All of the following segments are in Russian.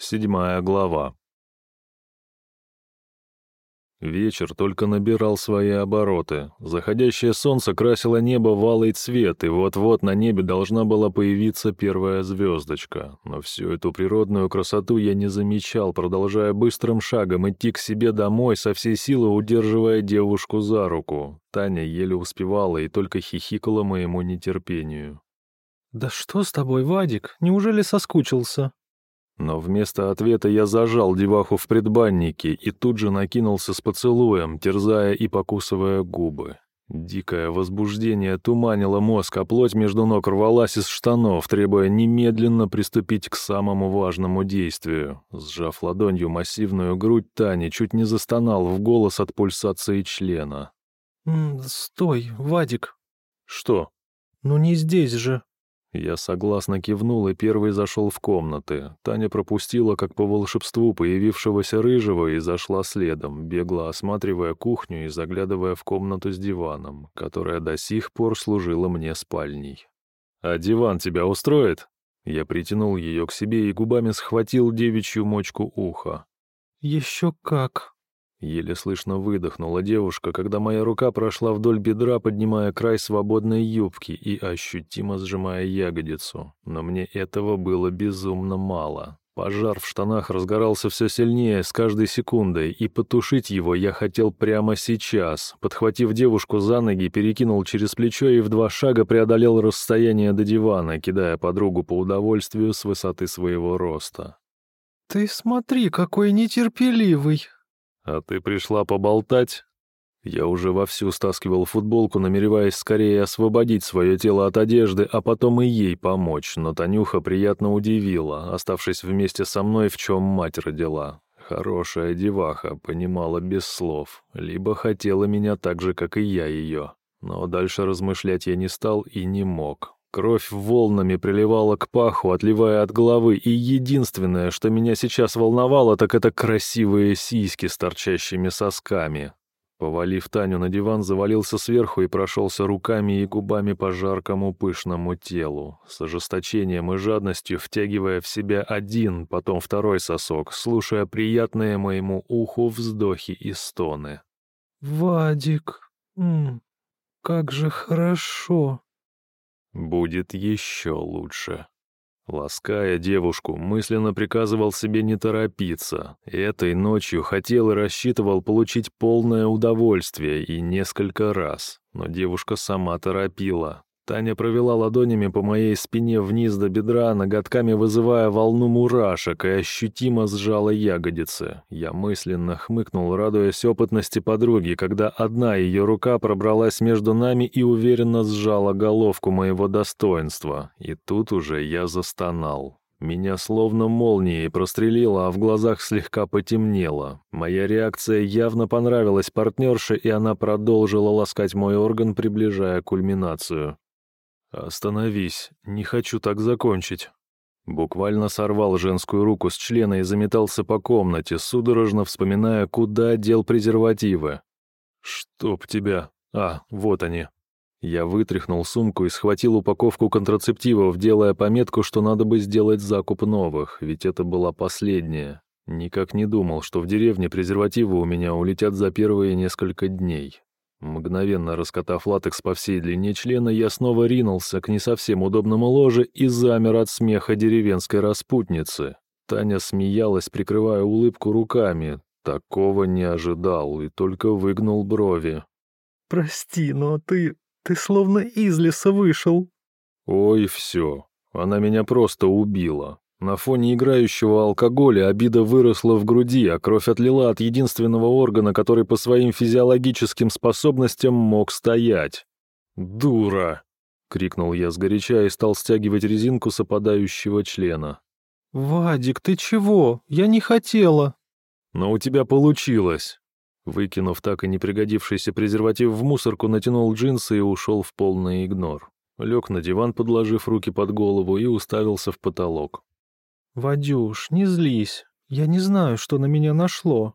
Седьмая глава. Вечер только набирал свои обороты. Заходящее солнце красило небо в алый цвет, и вот-вот на небе должна была появиться первая звездочка. Но всю эту природную красоту я не замечал, продолжая быстрым шагом идти к себе домой, со всей силы удерживая девушку за руку. Таня еле успевала и только хихикала моему нетерпению. «Да что с тобой, Вадик? Неужели соскучился?» Но вместо ответа я зажал деваху в предбаннике и тут же накинулся с поцелуем, терзая и покусывая губы. Дикое возбуждение туманило мозг, а плоть между ног рвалась из штанов, требуя немедленно приступить к самому важному действию. Сжав ладонью массивную грудь Тани, чуть не застонал в голос от пульсации члена. «Стой, Вадик!» «Что?» «Ну не здесь же!» Я согласно кивнул и первый зашел в комнаты. Таня пропустила, как по волшебству, появившегося рыжего и зашла следом, бегло осматривая кухню и заглядывая в комнату с диваном, которая до сих пор служила мне спальней. «А диван тебя устроит?» Я притянул ее к себе и губами схватил девичью мочку уха. «Еще как!» Еле слышно выдохнула девушка, когда моя рука прошла вдоль бедра, поднимая край свободной юбки и ощутимо сжимая ягодицу. Но мне этого было безумно мало. Пожар в штанах разгорался все сильнее с каждой секундой, и потушить его я хотел прямо сейчас. Подхватив девушку за ноги, перекинул через плечо и в два шага преодолел расстояние до дивана, кидая подругу по удовольствию с высоты своего роста. «Ты смотри, какой нетерпеливый!» «А ты пришла поболтать?» Я уже вовсю стаскивал футболку, намереваясь скорее освободить свое тело от одежды, а потом и ей помочь, но Танюха приятно удивила, оставшись вместе со мной, в чем мать родила. Хорошая деваха, понимала без слов, либо хотела меня так же, как и я ее. Но дальше размышлять я не стал и не мог. Кровь волнами приливала к паху, отливая от головы, и единственное, что меня сейчас волновало, так это красивые сиськи с торчащими сосками. Повалив Таню на диван, завалился сверху и прошелся руками и губами по жаркому пышному телу, с ожесточением и жадностью втягивая в себя один, потом второй сосок, слушая приятные моему уху вздохи и стоны. «Вадик, м -м, как же хорошо!» Будет еще лучше. Лаская девушку, мысленно приказывал себе не торопиться. Этой ночью хотел и рассчитывал получить полное удовольствие и несколько раз. Но девушка сама торопила. Таня провела ладонями по моей спине вниз до бедра, ноготками вызывая волну мурашек и ощутимо сжала ягодицы. Я мысленно хмыкнул, радуясь опытности подруги, когда одна ее рука пробралась между нами и уверенно сжала головку моего достоинства. И тут уже я застонал. Меня словно молнией прострелило, а в глазах слегка потемнело. Моя реакция явно понравилась партнерше, и она продолжила ласкать мой орган, приближая кульминацию. «Остановись, не хочу так закончить». Буквально сорвал женскую руку с члена и заметался по комнате, судорожно вспоминая, куда дел презервативы. «Чтоб тебя... А, вот они». Я вытряхнул сумку и схватил упаковку контрацептивов, делая пометку, что надо бы сделать закуп новых, ведь это была последняя. Никак не думал, что в деревне презервативы у меня улетят за первые несколько дней. Мгновенно раскатав латекс по всей длине члена, я снова ринулся к не совсем удобному ложе и замер от смеха деревенской распутницы. Таня смеялась, прикрывая улыбку руками. Такого не ожидал и только выгнул брови. «Прости, но ты... ты словно из леса вышел». «Ой, все. Она меня просто убила. На фоне играющего алкоголя обида выросла в груди, а кровь отлила от единственного органа, который по своим физиологическим способностям мог стоять. «Дура!» — крикнул я сгоряча и стал стягивать резинку с опадающего члена. «Вадик, ты чего? Я не хотела!» «Но у тебя получилось!» Выкинув так и не пригодившийся презерватив в мусорку, натянул джинсы и ушел в полный игнор. Лег на диван, подложив руки под голову, и уставился в потолок. «Вадюш, не злись. Я не знаю, что на меня нашло».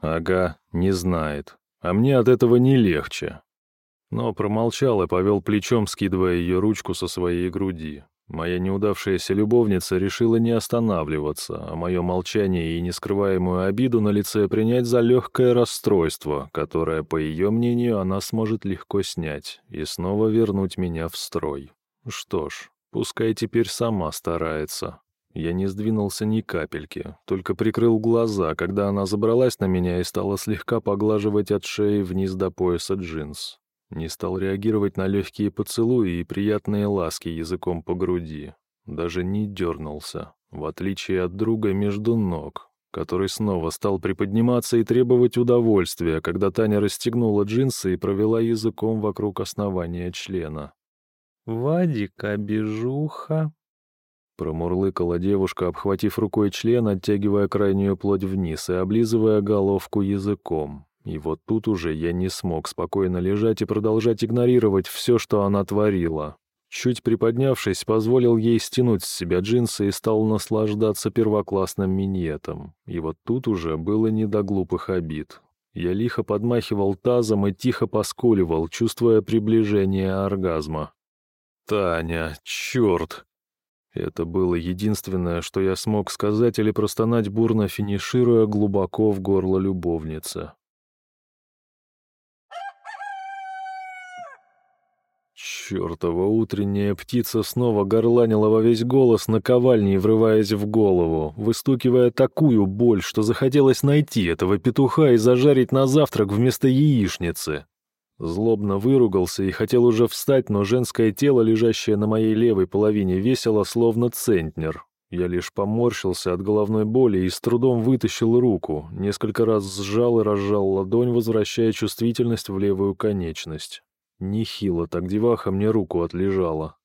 «Ага, не знает. А мне от этого не легче». Но промолчал и повел плечом, скидывая ее ручку со своей груди. Моя неудавшаяся любовница решила не останавливаться, а мое молчание и нескрываемую обиду на лице принять за легкое расстройство, которое, по ее мнению, она сможет легко снять и снова вернуть меня в строй. Что ж, пускай теперь сама старается. Я не сдвинулся ни капельки, только прикрыл глаза, когда она забралась на меня и стала слегка поглаживать от шеи вниз до пояса джинс. Не стал реагировать на легкие поцелуи и приятные ласки языком по груди. Даже не дернулся, в отличие от друга между ног, который снова стал приподниматься и требовать удовольствия, когда Таня расстегнула джинсы и провела языком вокруг основания члена. «Вадик, обижуха!» Промурлыкала девушка, обхватив рукой член, оттягивая крайнюю плоть вниз и облизывая головку языком. И вот тут уже я не смог спокойно лежать и продолжать игнорировать все, что она творила. Чуть приподнявшись, позволил ей стянуть с себя джинсы и стал наслаждаться первоклассным миньетом. И вот тут уже было не до глупых обид. Я лихо подмахивал тазом и тихо поскуливал, чувствуя приближение оргазма. «Таня, черт!» Это было единственное, что я смог сказать или простонать, бурно финишируя глубоко в горло любовницы. Чёртова утренняя птица снова горланила во весь голос, наковальней врываясь в голову, выстукивая такую боль, что захотелось найти этого петуха и зажарить на завтрак вместо яичницы. Злобно выругался и хотел уже встать, но женское тело, лежащее на моей левой половине, весело, словно центнер. Я лишь поморщился от головной боли и с трудом вытащил руку, несколько раз сжал и разжал ладонь, возвращая чувствительность в левую конечность. Нехило так деваха мне руку отлежала.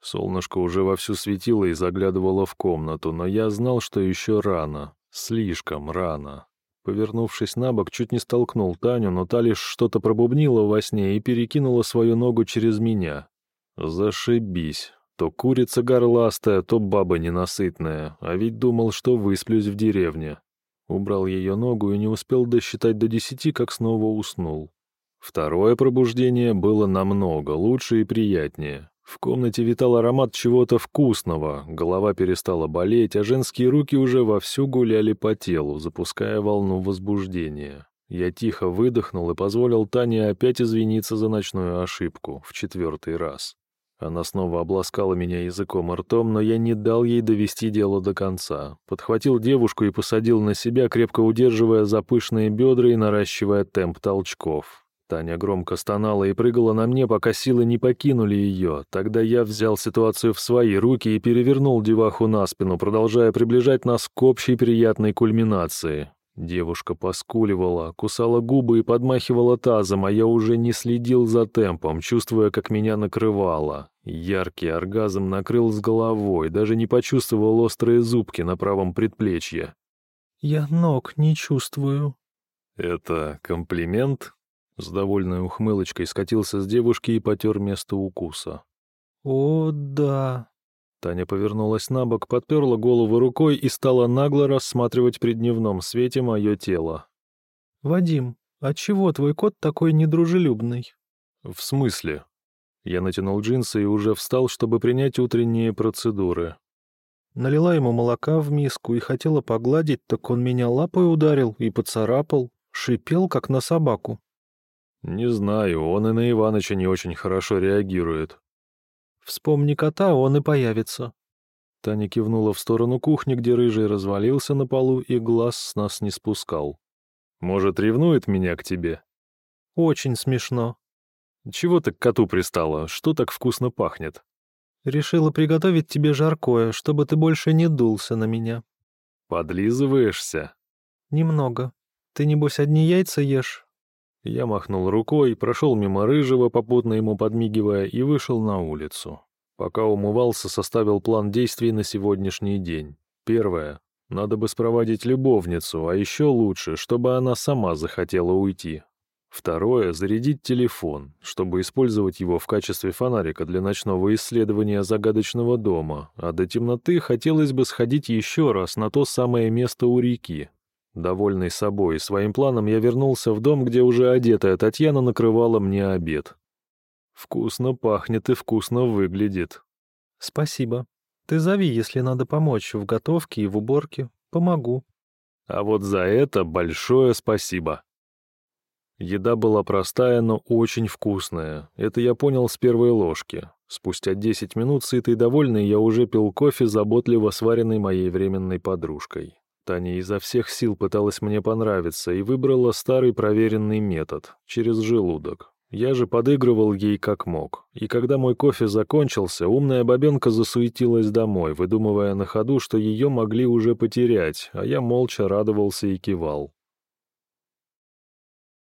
Солнышко уже вовсю светило и заглядывало в комнату, но я знал, что еще рано. Слишком рано. Повернувшись на бок, чуть не столкнул Таню, но та лишь что-то пробубнила во сне и перекинула свою ногу через меня. Зашибись. То курица горластая, то баба ненасытная, а ведь думал, что высплюсь в деревне. Убрал ее ногу и не успел досчитать до десяти, как снова уснул. Второе пробуждение было намного лучше и приятнее. В комнате витал аромат чего-то вкусного, голова перестала болеть, а женские руки уже вовсю гуляли по телу, запуская волну возбуждения. Я тихо выдохнул и позволил Тане опять извиниться за ночную ошибку, в четвертый раз. Она снова обласкала меня языком и ртом, но я не дал ей довести дело до конца. Подхватил девушку и посадил на себя, крепко удерживая за пышные бедра и наращивая темп толчков. Таня громко стонала и прыгала на мне, пока силы не покинули ее. Тогда я взял ситуацию в свои руки и перевернул деваху на спину, продолжая приближать нас к общей приятной кульминации. Девушка поскуливала, кусала губы и подмахивала тазом, а я уже не следил за темпом, чувствуя, как меня накрывало. Яркий оргазм накрыл с головой, даже не почувствовал острые зубки на правом предплечье. «Я ног не чувствую». «Это комплимент?» С довольной ухмылочкой скатился с девушки и потер место укуса. «О, да». Таня повернулась на бок, подперла голову рукой и стала нагло рассматривать при дневном свете мое тело. «Вадим, а чего твой кот такой недружелюбный?» «В смысле?» Я натянул джинсы и уже встал, чтобы принять утренние процедуры. Налила ему молока в миску и хотела погладить, так он меня лапой ударил и поцарапал, шипел, как на собаку. «Не знаю, он и на Иваныча не очень хорошо реагирует». «Вспомни кота, он и появится». Таня кивнула в сторону кухни, где рыжий развалился на полу и глаз с нас не спускал. «Может, ревнует меня к тебе?» «Очень смешно». «Чего ты к коту пристала? Что так вкусно пахнет?» «Решила приготовить тебе жаркое, чтобы ты больше не дулся на меня». «Подлизываешься?» «Немного. Ты, небось, одни яйца ешь, я махнул рукой, прошел мимо Рыжего, попутно ему подмигивая, и вышел на улицу. Пока умывался, составил план действий на сегодняшний день. Первое. Надо бы спроводить любовницу, а еще лучше, чтобы она сама захотела уйти. Второе — зарядить телефон, чтобы использовать его в качестве фонарика для ночного исследования загадочного дома, а до темноты хотелось бы сходить еще раз на то самое место у реки, Довольный собой и своим планом, я вернулся в дом, где уже одетая Татьяна накрывала мне обед. Вкусно пахнет и вкусно выглядит. Спасибо. Ты зови, если надо помочь в готовке и в уборке. Помогу. А вот за это большое спасибо. Еда была простая, но очень вкусная. Это я понял с первой ложки. Спустя 10 минут, сытый и довольный, я уже пил кофе, заботливо сваренный моей временной подружкой. Таня изо всех сил пыталась мне понравиться и выбрала старый проверенный метод — через желудок. Я же подыгрывал ей как мог. И когда мой кофе закончился, умная бабенка засуетилась домой, выдумывая на ходу, что ее могли уже потерять, а я молча радовался и кивал.